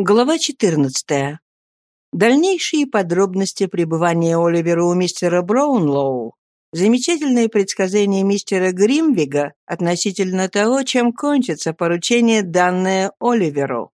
Глава 14. Дальнейшие подробности пребывания Оливера у мистера Браунлоу. Замечательное предсказание мистера Гримвига относительно того, чем кончится поручение, данное Оливеру.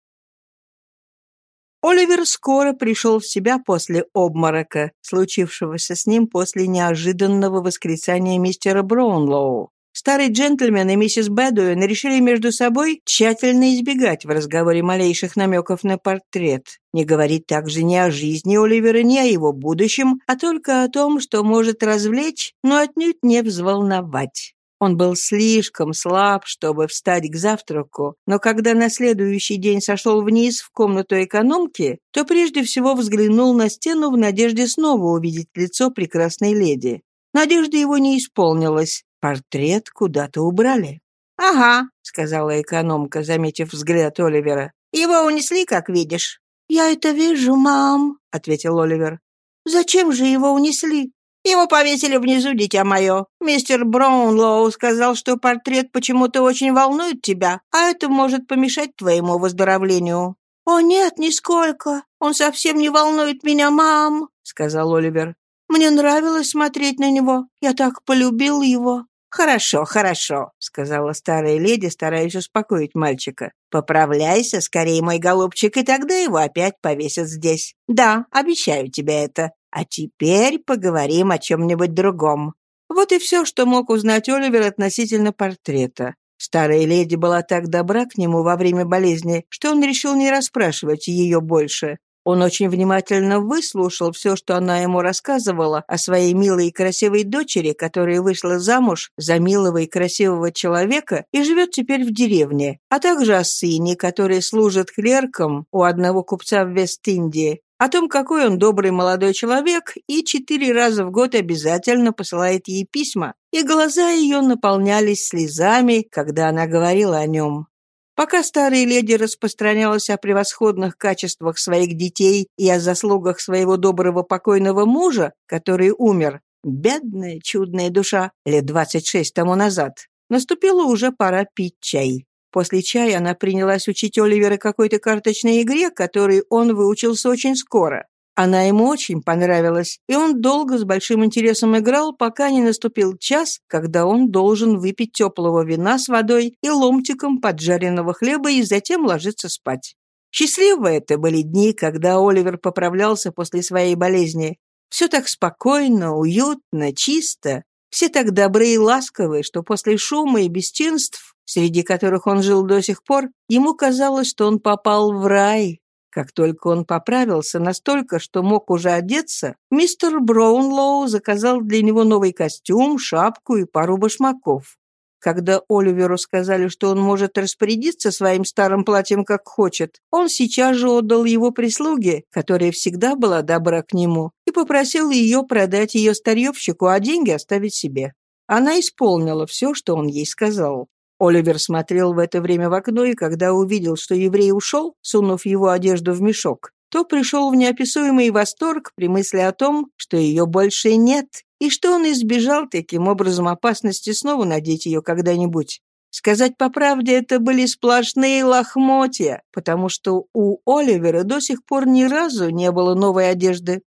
Оливер скоро пришел в себя после обморока, случившегося с ним после неожиданного восклицания мистера Браунлоу. Старый джентльмен и миссис Бэдуэн решили между собой тщательно избегать в разговоре малейших намеков на портрет, не говорить также ни о жизни Оливера, ни о его будущем, а только о том, что может развлечь, но отнюдь не взволновать. Он был слишком слаб, чтобы встать к завтраку, но когда на следующий день сошел вниз в комнату экономки, то прежде всего взглянул на стену в надежде снова увидеть лицо прекрасной леди. Надежда его не исполнилась. Портрет куда-то убрали. «Ага», — сказала экономка, заметив взгляд Оливера. «Его унесли, как видишь». «Я это вижу, мам», — ответил Оливер. «Зачем же его унесли?» «Его повесили внизу, дитя мое. Мистер Браунлоу сказал, что портрет почему-то очень волнует тебя, а это может помешать твоему выздоровлению». «О, нет, нисколько. Он совсем не волнует меня, мам», — сказал Оливер. «Мне нравилось смотреть на него. Я так полюбил его». «Хорошо, хорошо», — сказала старая леди, стараясь успокоить мальчика. «Поправляйся скорее, мой голубчик, и тогда его опять повесят здесь. Да, обещаю тебе это. А теперь поговорим о чем-нибудь другом». Вот и все, что мог узнать Оливер относительно портрета. Старая леди была так добра к нему во время болезни, что он решил не расспрашивать ее больше. Он очень внимательно выслушал все, что она ему рассказывала о своей милой и красивой дочери, которая вышла замуж за милого и красивого человека и живет теперь в деревне, а также о сыне, который служит клерком у одного купца в Вест-Индии, о том, какой он добрый молодой человек, и четыре раза в год обязательно посылает ей письма, и глаза ее наполнялись слезами, когда она говорила о нем. Пока старая леди распространялась о превосходных качествах своих детей и о заслугах своего доброго покойного мужа, который умер, бедная чудная душа, лет двадцать шесть тому назад, наступила уже пора пить чай. После чая она принялась учить Оливера какой-то карточной игре, которой он выучился очень скоро. Она ему очень понравилась, и он долго с большим интересом играл, пока не наступил час, когда он должен выпить теплого вина с водой и ломтиком поджаренного хлеба и затем ложиться спать. Счастливые это были дни, когда Оливер поправлялся после своей болезни. Все так спокойно, уютно, чисто. Все так добры и ласковы, что после шума и бесчинств, среди которых он жил до сих пор, ему казалось, что он попал в рай, как только он поправился настолько, что мог уже одеться, мистер Браунлоу заказал для него новый костюм, шапку и пару башмаков. Когда Оливеру сказали, что он может распорядиться своим старым платьем как хочет, он сейчас же отдал его прислуге, которая всегда была добра к нему, и попросил ее продать ее старьевщику, а деньги оставить себе. Она исполнила все, что он ей сказал. Оливер смотрел в это время в окно, и когда увидел, что еврей ушел, сунув его одежду в мешок, то пришел в неописуемый восторг при мысли о том, что ее больше нет, и что он избежал таким образом опасности снова надеть ее когда-нибудь. Сказать по правде, это были сплошные лохмотья, потому что у Оливера до сих пор ни разу не было новой одежды.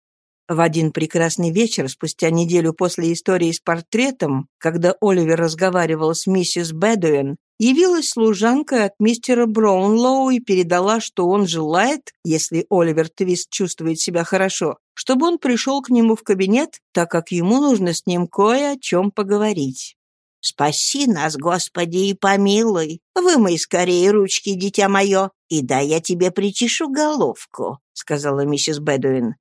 В один прекрасный вечер, спустя неделю после истории с портретом, когда Оливер разговаривал с миссис Бэдуэн, явилась служанка от мистера Браунлоу и передала, что он желает, если Оливер Твист чувствует себя хорошо, чтобы он пришел к нему в кабинет, так как ему нужно с ним кое о чем поговорить. «Спаси нас, Господи, и помилуй! Вымой скорее ручки, дитя мое, и дай я тебе причешу головку», — сказала миссис Бэдуин.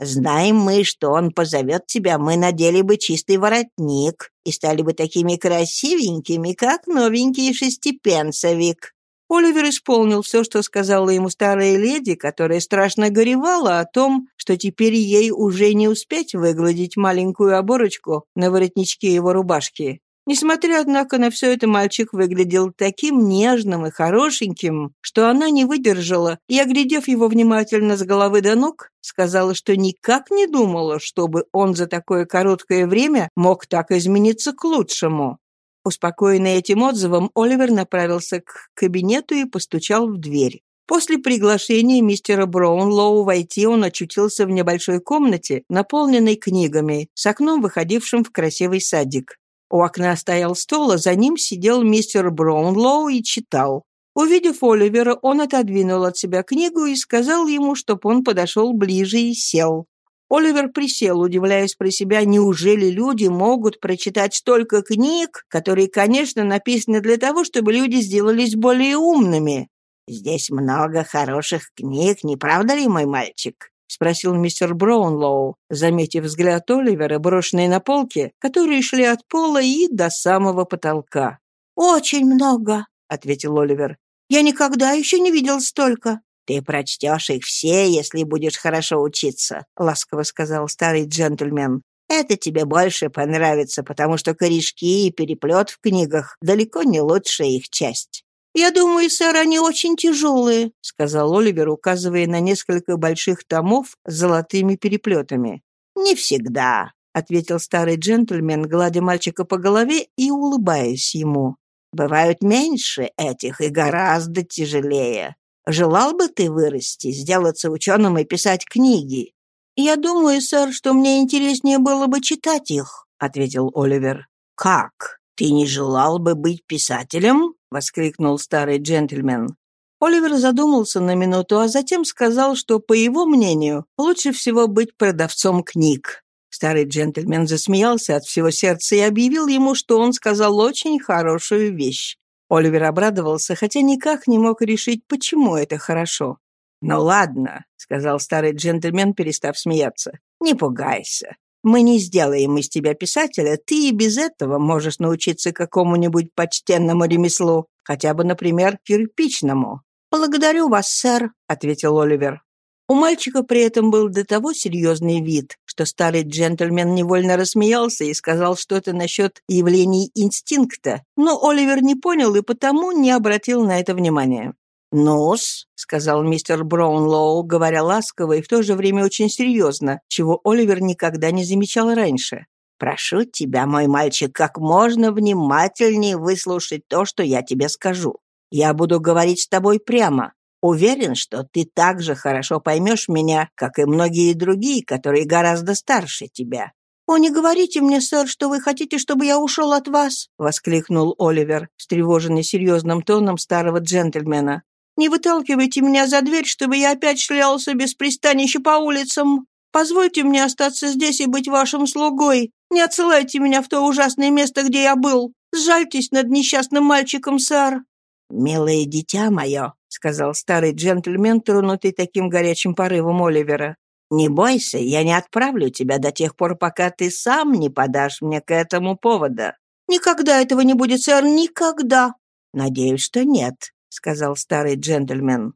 Знаем мы, что он позовет тебя, мы надели бы чистый воротник и стали бы такими красивенькими, как новенький шестипенсовик». Оливер исполнил все, что сказала ему старая леди, которая страшно горевала о том, что теперь ей уже не успеть выгладить маленькую оборочку на воротничке его рубашки. Несмотря, однако, на все это, мальчик выглядел таким нежным и хорошеньким, что она не выдержала и, оглядев его внимательно с головы до ног, сказала, что никак не думала, чтобы он за такое короткое время мог так измениться к лучшему. Успокоенный этим отзывом, Оливер направился к кабинету и постучал в дверь. После приглашения мистера Браунлоу войти он очутился в небольшой комнате, наполненной книгами, с окном, выходившим в красивый садик. У окна стоял стол, а за ним сидел мистер Браунлоу и читал. Увидев Оливера, он отодвинул от себя книгу и сказал ему, чтоб он подошел ближе и сел. Оливер присел, удивляясь про себя, неужели люди могут прочитать столько книг, которые, конечно, написаны для того, чтобы люди сделались более умными. «Здесь много хороших книг, не правда ли, мой мальчик?» — спросил мистер Браунлоу, заметив взгляд Оливера, брошенный на полке, которые шли от пола и до самого потолка. «Очень много», — ответил Оливер. «Я никогда еще не видел столько». «Ты прочтешь их все, если будешь хорошо учиться», — ласково сказал старый джентльмен. «Это тебе больше понравится, потому что корешки и переплет в книгах далеко не лучшая их часть». «Я думаю, сэр, они очень тяжелые», — сказал Оливер, указывая на несколько больших томов с золотыми переплетами. «Не всегда», — ответил старый джентльмен, гладя мальчика по голове и улыбаясь ему. «Бывают меньше этих и гораздо тяжелее. Желал бы ты вырасти, сделаться ученым и писать книги?» «Я думаю, сэр, что мне интереснее было бы читать их», — ответил Оливер. «Как? Ты не желал бы быть писателем?» — воскликнул старый джентльмен. Оливер задумался на минуту, а затем сказал, что, по его мнению, лучше всего быть продавцом книг. Старый джентльмен засмеялся от всего сердца и объявил ему, что он сказал очень хорошую вещь. Оливер обрадовался, хотя никак не мог решить, почему это хорошо. «Ну ладно», — сказал старый джентльмен, перестав смеяться, — «не пугайся. Мы не сделаем из тебя писателя, ты и без этого можешь научиться какому-нибудь почтенному ремеслу, хотя бы, например, кирпичному». «Благодарю вас, сэр», — ответил Оливер. У мальчика при этом был до того серьезный вид, что старый джентльмен невольно рассмеялся и сказал что-то насчет явлений инстинкта, но Оливер не понял и потому не обратил на это внимания. «Ну-с», — сказал мистер Браунлоу, говоря ласково и в то же время очень серьезно, чего Оливер никогда не замечал раньше. «Прошу тебя, мой мальчик, как можно внимательнее выслушать то, что я тебе скажу. Я буду говорить с тобой прямо, Уверен, что ты так же хорошо поймешь меня, как и многие другие, которые гораздо старше тебя». «О, не говорите мне, сэр, что вы хотите, чтобы я ушел от вас!» — воскликнул Оливер, встревоженный серьезным тоном старого джентльмена. «Не выталкивайте меня за дверь, чтобы я опять шлялся без пристанища по улицам. Позвольте мне остаться здесь и быть вашим слугой. Не отсылайте меня в то ужасное место, где я был. Сжальтесь над несчастным мальчиком, сэр». «Милое дитя мое», — сказал старый джентльмен, тронутый таким горячим порывом Оливера. «Не бойся, я не отправлю тебя до тех пор, пока ты сам не подашь мне к этому повода». «Никогда этого не будет, сэр, никогда». «Надеюсь, что нет», — сказал старый джентльмен.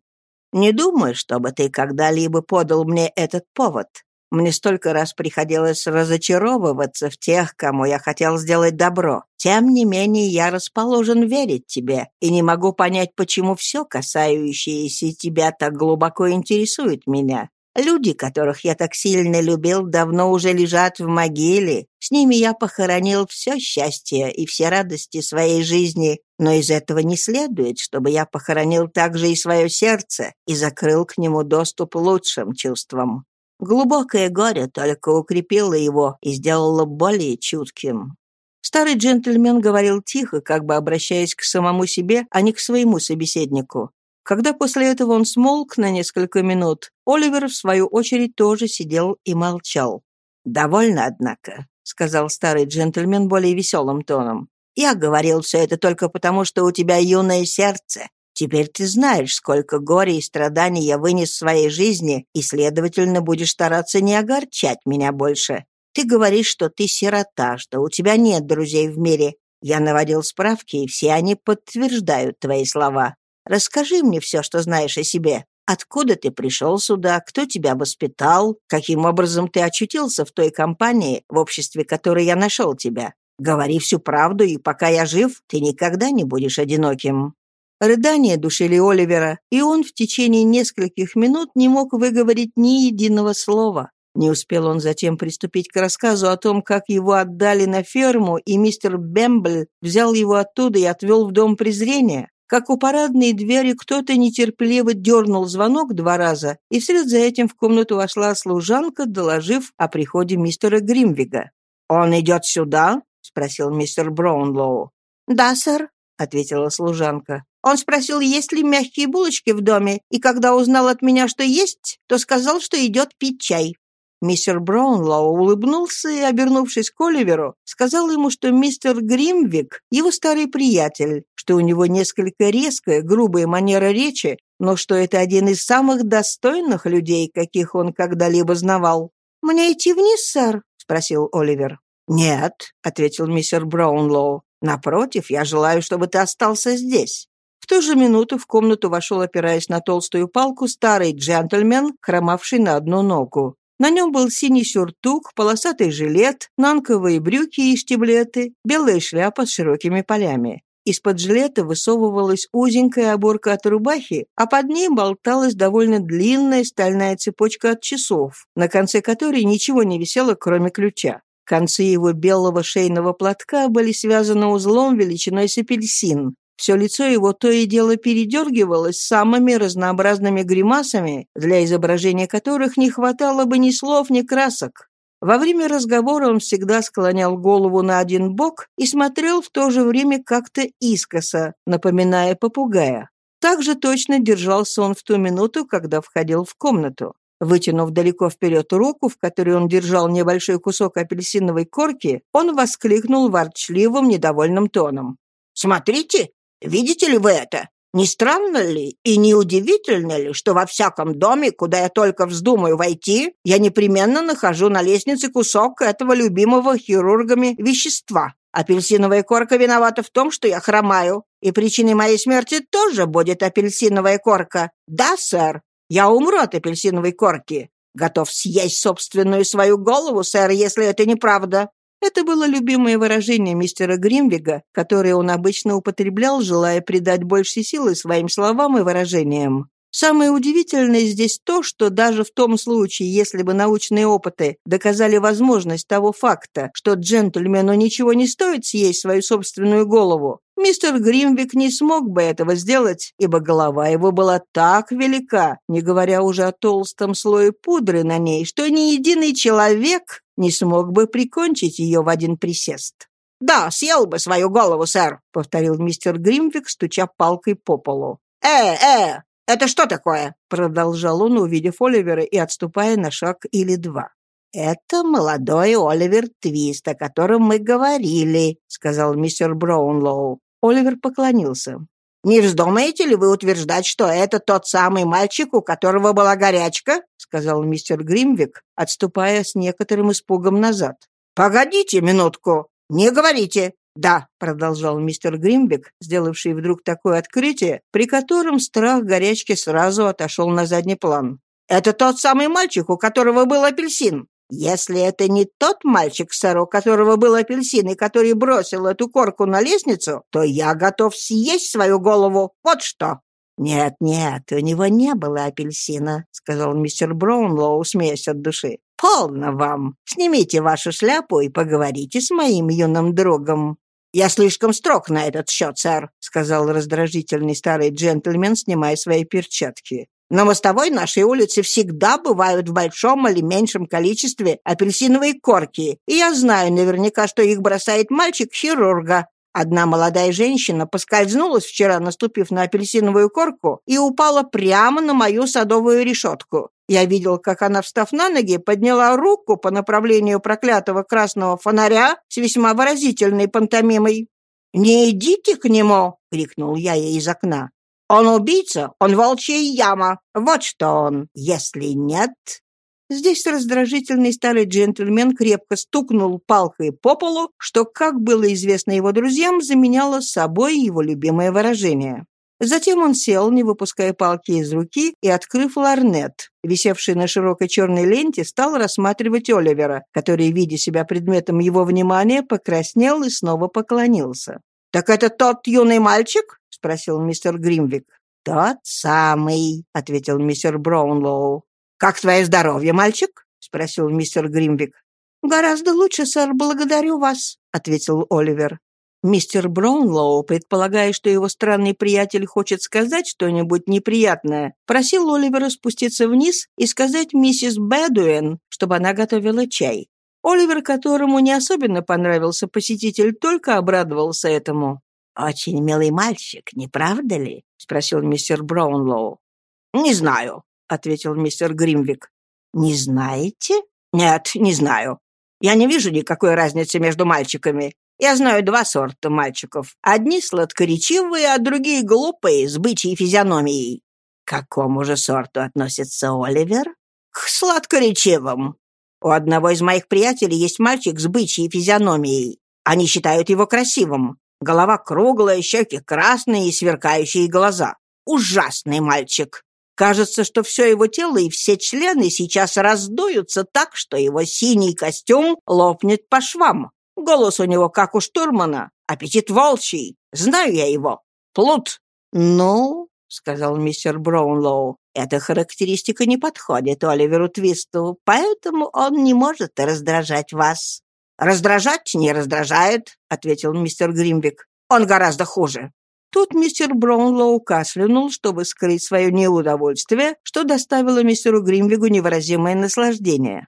«Не думаю, чтобы ты когда-либо подал мне этот повод. Мне столько раз приходилось разочаровываться в тех, кому я хотел сделать добро. Тем не менее, я расположен верить тебе и не могу понять, почему все, касающееся тебя, так глубоко интересует меня. Люди, которых я так сильно любил, давно уже лежат в могиле. С ними я похоронил все счастье и все радости своей жизни, но из этого не следует, чтобы я похоронил также и свое сердце и закрыл к нему доступ лучшим чувствам. Глубокое горе только укрепило его и сделало более чутким. Старый джентльмен говорил тихо, как бы обращаясь к самому себе, а не к своему собеседнику. Когда после этого он смолк на несколько минут, Оливер, в свою очередь, тоже сидел и молчал. «Довольно, однако», — сказал старый джентльмен более веселым тоном. «Я говорил все это только потому, что у тебя юное сердце, Теперь ты знаешь, сколько горя и страданий я вынес в своей жизни, и, следовательно, будешь стараться не огорчать меня больше. Ты говоришь, что ты сирота, что у тебя нет друзей в мире. Я наводил справки, и все они подтверждают твои слова. Расскажи мне все, что знаешь о себе. Откуда ты пришел сюда, кто тебя воспитал, каким образом ты очутился в той компании, в обществе которой я нашел тебя. Говори всю правду, и пока я жив, ты никогда не будешь одиноким». Рыдания душили Оливера, и он в течение нескольких минут не мог выговорить ни единого слова. Не успел он затем приступить к рассказу о том, как его отдали на ферму, и мистер Бембль взял его оттуда и отвел в дом презрения, как у парадной двери кто-то нетерпеливо дернул звонок два раза, и вслед за этим в комнату вошла служанка, доложив о приходе мистера Гримвига. «Он идет сюда?» — спросил мистер Браунлоу. «Да, сэр», — ответила служанка. «Он спросил, есть ли мягкие булочки в доме, и когда узнал от меня, что есть, то сказал, что идет пить чай». Мистер Браунлоу улыбнулся и, обернувшись к Оливеру, сказал ему, что мистер Гримвик — его старый приятель, что у него несколько резкая, грубая манера речи, но что это один из самых достойных людей, каких он когда-либо знавал. «Мне идти вниз, сэр?» — спросил Оливер. «Нет», — ответил мистер Браунлоу. «Напротив, я желаю, чтобы ты остался здесь». В ту же минуту в комнату вошел, опираясь на толстую палку, старый джентльмен, хромавший на одну ногу. На нем был синий сюртук, полосатый жилет, нанковые брюки и штиблеты, белая шляпа с широкими полями. Из-под жилета высовывалась узенькая оборка от рубахи, а под ней болталась довольно длинная стальная цепочка от часов, на конце которой ничего не висело, кроме ключа. Концы его белого шейного платка были связаны узлом величиной с апельсин, все лицо его то и дело передергивалось самыми разнообразными гримасами, для изображения которых не хватало бы ни слов, ни красок. Во время разговора он всегда склонял голову на один бок и смотрел в то же время как-то искоса, напоминая попугая. Так же точно держался он в ту минуту, когда входил в комнату. Вытянув далеко вперед руку, в которой он держал небольшой кусок апельсиновой корки, он воскликнул ворчливым, недовольным тоном. «Смотрите, Видите ли вы это? Не странно ли и не удивительно ли, что во всяком доме, куда я только вздумаю войти, я непременно нахожу на лестнице кусок этого любимого хирургами вещества? Апельсиновая корка виновата в том, что я хромаю, и причиной моей смерти тоже будет апельсиновая корка. Да, сэр, я умру от апельсиновой корки. Готов съесть собственную свою голову, сэр, если это неправда. Это было любимое выражение мистера Гримвига, которое он обычно употреблял, желая придать больше силы своим словам и выражениям. Самое удивительное здесь то, что даже в том случае, если бы научные опыты доказали возможность того факта, что джентльмену ничего не стоит съесть свою собственную голову, мистер Гримвик не смог бы этого сделать, ибо голова его была так велика, не говоря уже о толстом слое пудры на ней, что ни единый человек не смог бы прикончить ее в один присест. «Да, съел бы свою голову, сэр», — повторил мистер Гримвик, стуча палкой по полу. «Э, э, «Это что такое?» — продолжал он, увидев Оливера и отступая на шаг или два. «Это молодой Оливер Твист, о котором мы говорили», — сказал мистер Браунлоу. Оливер поклонился. «Не вздумаете ли вы утверждать, что это тот самый мальчик, у которого была горячка?» — сказал мистер Гримвик, отступая с некоторым испугом назад. «Погодите минутку. Не говорите. «Да», — продолжал мистер Гримбек, сделавший вдруг такое открытие, при котором страх горячки сразу отошел на задний план. «Это тот самый мальчик, у которого был апельсин. Если это не тот мальчик, сэр, у которого был апельсин и который бросил эту корку на лестницу, то я готов съесть свою голову. Вот что!» «Нет, нет, у него не было апельсина», — сказал мистер Браунлоу, смеясь от души. «Полно вам. Снимите вашу шляпу и поговорите с моим юным другом». «Я слишком строг на этот счет, сэр», — сказал раздражительный старый джентльмен, снимая свои перчатки. «На мостовой нашей улице всегда бывают в большом или меньшем количестве апельсиновые корки, и я знаю наверняка, что их бросает мальчик хирурга, Одна молодая женщина поскользнулась вчера, наступив на апельсиновую корку, и упала прямо на мою садовую решетку. Я видел, как она, встав на ноги, подняла руку по направлению проклятого красного фонаря с весьма выразительной пантомимой. «Не идите к нему!» — крикнул я ей из окна. «Он убийца, он волчья яма. Вот что он. Если нет, Здесь раздражительный старый джентльмен крепко стукнул палкой по полу, что, как было известно его друзьям, заменяло собой его любимое выражение. Затем он сел, не выпуская палки из руки, и, открыв ларнет, висевший на широкой черной ленте, стал рассматривать Оливера, который, видя себя предметом его внимания, покраснел и снова поклонился. «Так это тот юный мальчик?» — спросил мистер Гримвик. «Тот самый», — ответил мистер Браунлоу. «Как твое здоровье, мальчик?» — спросил мистер Гримвик. «Гораздо лучше, сэр, благодарю вас», — ответил Оливер. Мистер Браунлоу, предполагая, что его странный приятель хочет сказать что-нибудь неприятное, просил Оливера спуститься вниз и сказать миссис Бэдуэн, чтобы она готовила чай. Оливер, которому не особенно понравился посетитель, только обрадовался этому. «Очень милый мальчик, не правда ли?» — спросил мистер Браунлоу. «Не знаю», — ответил мистер Гримвик. «Не знаете?» «Нет, не знаю. Я не вижу никакой разницы между мальчиками. Я знаю два сорта мальчиков. Одни сладкоречивые, а другие глупые, с бычьей физиономией». «К какому же сорту относится Оливер?» «К сладкоречивым. У одного из моих приятелей есть мальчик с бычьей физиономией. Они считают его красивым. Голова круглая, щеки красные и сверкающие глаза. Ужасный мальчик. Кажется, что все его тело и все члены сейчас раздуются так, что его синий костюм лопнет по швам. Голос у него как у штурмана, аппетит волчий. Знаю я его. Плут. «Ну, — сказал мистер Браунлоу, — эта характеристика не подходит Оливеру Твисту, поэтому он не может раздражать вас». «Раздражать не раздражает», — ответил мистер Гримвик. «Он гораздо хуже. Тут мистер Браунлоу кашлянул, чтобы скрыть свое неудовольствие, что доставило мистеру Гримвигу невыразимое наслаждение.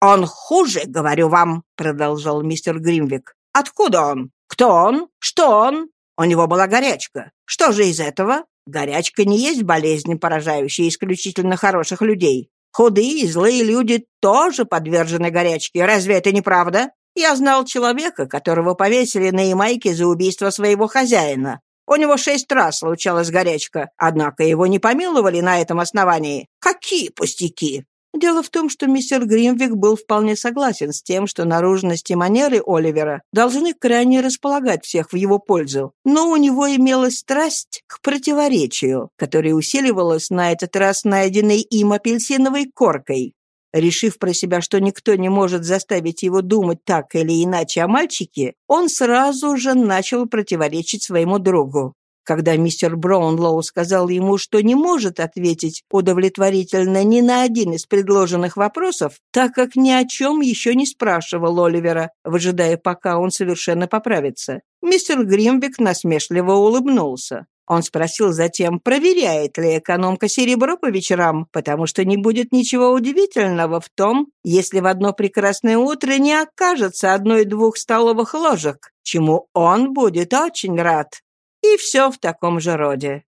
«Он хуже, говорю вам», — продолжал мистер Гримвик. «Откуда он? Кто он? Что он? У него была горячка. Что же из этого? Горячка не есть болезнь, поражающая исключительно хороших людей. Худые и злые люди тоже подвержены горячке. Разве это не правда? Я знал человека, которого повесили на Ямайке за убийство своего хозяина. У него шесть раз случалась горячка, однако его не помиловали на этом основании. Какие пустяки! Дело в том, что мистер Гримвик был вполне согласен с тем, что наружность и манеры Оливера должны крайне располагать всех в его пользу, но у него имелась страсть к противоречию, которая усиливалась на этот раз найденной им апельсиновой коркой. Решив про себя, что никто не может заставить его думать так или иначе о мальчике, он сразу же начал противоречить своему другу. Когда мистер Браунлоу сказал ему, что не может ответить удовлетворительно ни на один из предложенных вопросов, так как ни о чем еще не спрашивал Оливера, выжидая, пока он совершенно поправится, мистер Гримвик насмешливо улыбнулся. Он спросил затем, проверяет ли экономка серебро по вечерам, потому что не будет ничего удивительного в том, если в одно прекрасное утро не окажется одной-двух столовых ложек, чему он будет очень рад. И все в таком же роде.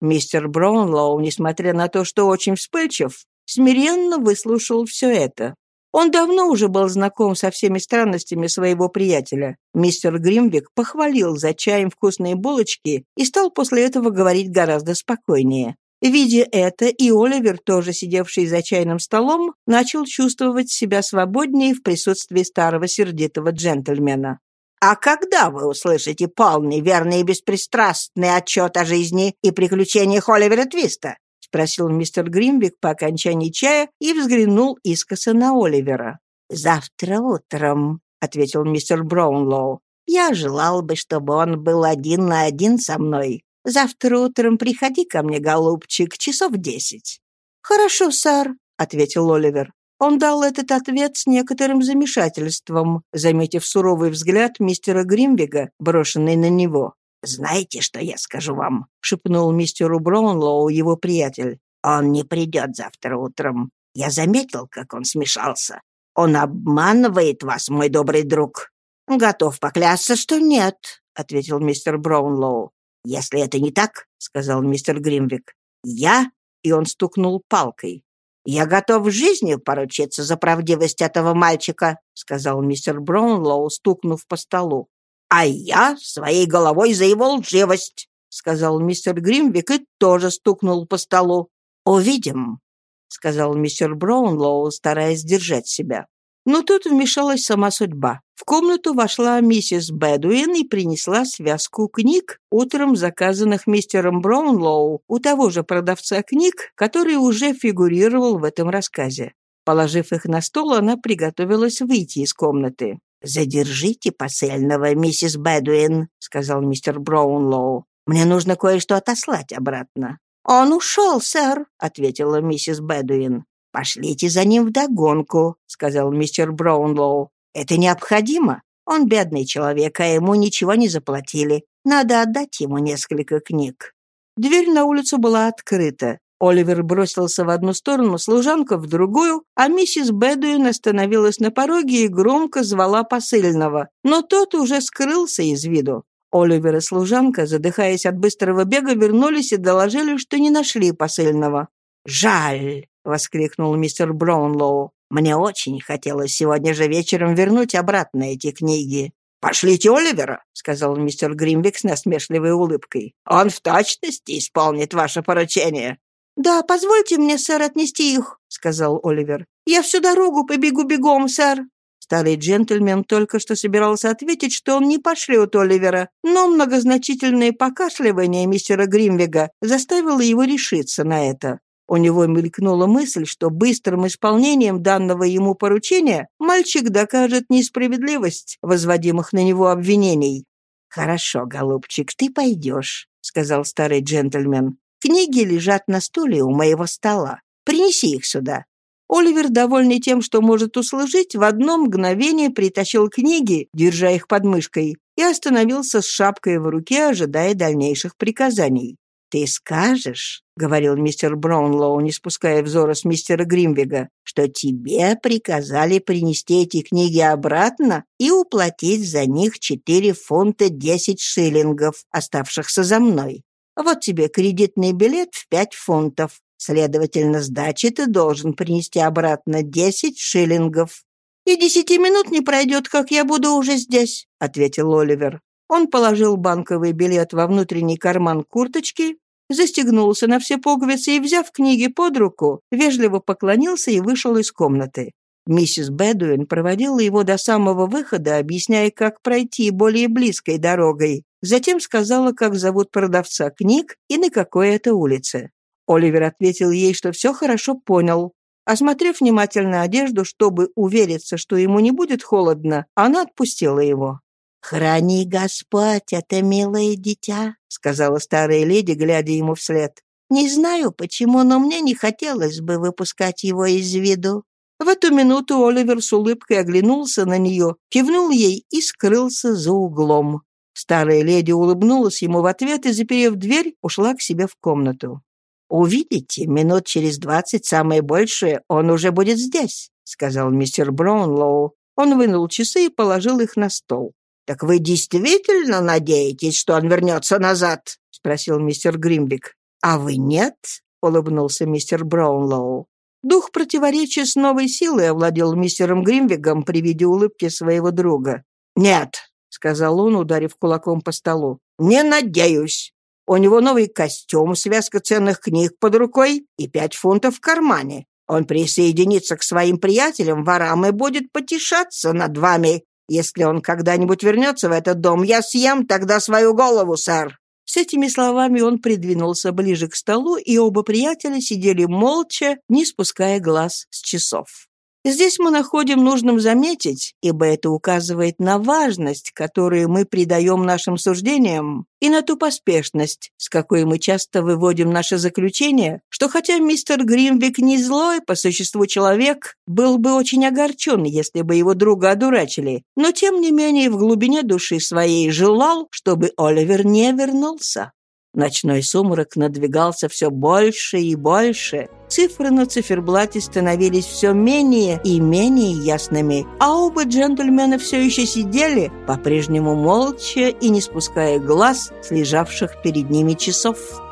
Мистер Браунлоу, несмотря на то, что очень вспыльчив, смиренно выслушал все это. Он давно уже был знаком со всеми странностями своего приятеля. Мистер Гримвик похвалил за чаем вкусные булочки и стал после этого говорить гораздо спокойнее. Видя это, и Оливер, тоже сидевший за чайным столом, начал чувствовать себя свободнее в присутствии старого сердитого джентльмена. «А когда вы услышите полный, верный и беспристрастный отчет о жизни и приключениях Оливера Твиста?» Спросил мистер Гримвик по окончании чая и взглянул искоса на Оливера. «Завтра утром», — ответил мистер Браунлоу. «Я желал бы, чтобы он был один на один со мной. Завтра утром приходи ко мне, голубчик, часов десять». «Хорошо, сэр», — ответил Оливер. Он дал этот ответ с некоторым замешательством, заметив суровый взгляд мистера Гримвига, брошенный на него. «Знаете, что я скажу вам?» — шепнул мистеру Браунлоу его приятель. «Он не придет завтра утром. Я заметил, как он смешался. Он обманывает вас, мой добрый друг». «Готов поклясться, что нет», — ответил мистер Браунлоу. «Если это не так», — сказал мистер Гримвик, — «я...» — и он стукнул палкой. «Я готов в жизни поручиться за правдивость этого мальчика», — сказал мистер Браунлоу, стукнув по столу а я своей головой за его лживость», — сказал мистер Гримвик и тоже стукнул по столу. «Увидим», — сказал мистер Браунлоу, стараясь сдержать себя. Но тут вмешалась сама судьба. В комнату вошла миссис Бэдуин и принесла связку книг, утром заказанных мистером Браунлоу у того же продавца книг, который уже фигурировал в этом рассказе. Положив их на стол, она приготовилась выйти из комнаты. «Задержите посыльного, миссис Бэдуин», — сказал мистер Браунлоу. «Мне нужно кое-что отослать обратно». «Он ушел, сэр», — ответила миссис Бэдуин. «Пошлите за ним вдогонку», — сказал мистер Браунлоу. «Это необходимо. Он бедный человек, а ему ничего не заплатили. Надо отдать ему несколько книг». Дверь на улицу была открыта. Оливер бросился в одну сторону, служанка в другую, а миссис Бэдуин остановилась на пороге и громко звала посыльного. Но тот уже скрылся из виду. Оливер и служанка, задыхаясь от быстрого бега, вернулись и доложили, что не нашли посыльного. «Жаль!» — воскликнул мистер Браунлоу. «Мне очень хотелось сегодня же вечером вернуть обратно эти книги». «Пошлите Оливера», — сказал мистер Гримвик с насмешливой улыбкой. «Он в точности исполнит ваше поручение». «Да, позвольте мне, сэр, отнести их», — сказал Оливер. «Я всю дорогу побегу бегом, сэр». Старый джентльмен только что собирался ответить, что он не пошлет Оливера, но многозначительное покашливание мистера Гримвига заставило его решиться на это. У него мелькнула мысль, что быстрым исполнением данного ему поручения мальчик докажет несправедливость возводимых на него обвинений. «Хорошо, голубчик, ты пойдешь», — сказал старый джентльмен. «Книги лежат на стуле у моего стола. Принеси их сюда. Оливер, довольный тем, что может услужить, в одно мгновение притащил книги, держа их под мышкой, и остановился с шапкой в руке, ожидая дальнейших приказаний. «Ты скажешь, — говорил мистер Браунлоу, не спуская взора с мистера Гримвига, — что тебе приказали принести эти книги обратно и уплатить за них четыре фунта десять шиллингов, оставшихся за мной. Вот тебе кредитный билет в пять фунтов. Следовательно, сдачи ты должен принести обратно десять шиллингов». «И десяти минут не пройдет, как я буду уже здесь», — ответил Оливер. Он положил банковый билет во внутренний карман курточки, застегнулся на все пуговицы и, взяв книги под руку, вежливо поклонился и вышел из комнаты. Миссис Бэдуин проводила его до самого выхода, объясняя, как пройти более близкой дорогой. Затем сказала, как зовут продавца книг и на какой это улице. Оливер ответил ей, что все хорошо понял. Осмотрев внимательно одежду, чтобы увериться, что ему не будет холодно, она отпустила его. «Храни Господь это милое дитя», — сказала старая леди, глядя ему вслед. «Не знаю почему, но мне не хотелось бы выпускать его из виду». В эту минуту Оливер с улыбкой оглянулся на нее, кивнул ей и скрылся за углом. Старая леди улыбнулась ему в ответ и, заперев дверь, ушла к себе в комнату. «Увидите, минут через двадцать, самое большее, он уже будет здесь», — сказал мистер Браунлоу. Он вынул часы и положил их на стол. «Так вы действительно надеетесь, что он вернется назад?» — спросил мистер Гримбик. «А вы нет?» — улыбнулся мистер Браунлоу. Дух противоречия с новой силой овладел мистером Гримвигом при виде улыбки своего друга. «Нет», — сказал он, ударив кулаком по столу. «Не надеюсь. У него новый костюм, связка ценных книг под рукой и пять фунтов в кармане. Он присоединится к своим приятелям, ворам, и будет потешаться над вами. Если он когда-нибудь вернется в этот дом, я съем тогда свою голову, сэр». С этими словами он придвинулся ближе к столу, и оба приятеля сидели молча, не спуская глаз с часов. Здесь мы находим нужным заметить, ибо это указывает на важность, которую мы придаем нашим суждениям, и на ту поспешность, с какой мы часто выводим наше заключение, что хотя мистер Гримвик не злой по существу человек, был бы очень огорчен, если бы его друга одурачили, но тем не менее в глубине души своей желал, чтобы Оливер не вернулся. Ночной сумрак надвигался все больше и больше. Цифры на циферблате становились все менее и менее ясными, а оба джентльмена все еще сидели, по-прежнему молча и не спуская глаз с лежавших перед ними часов.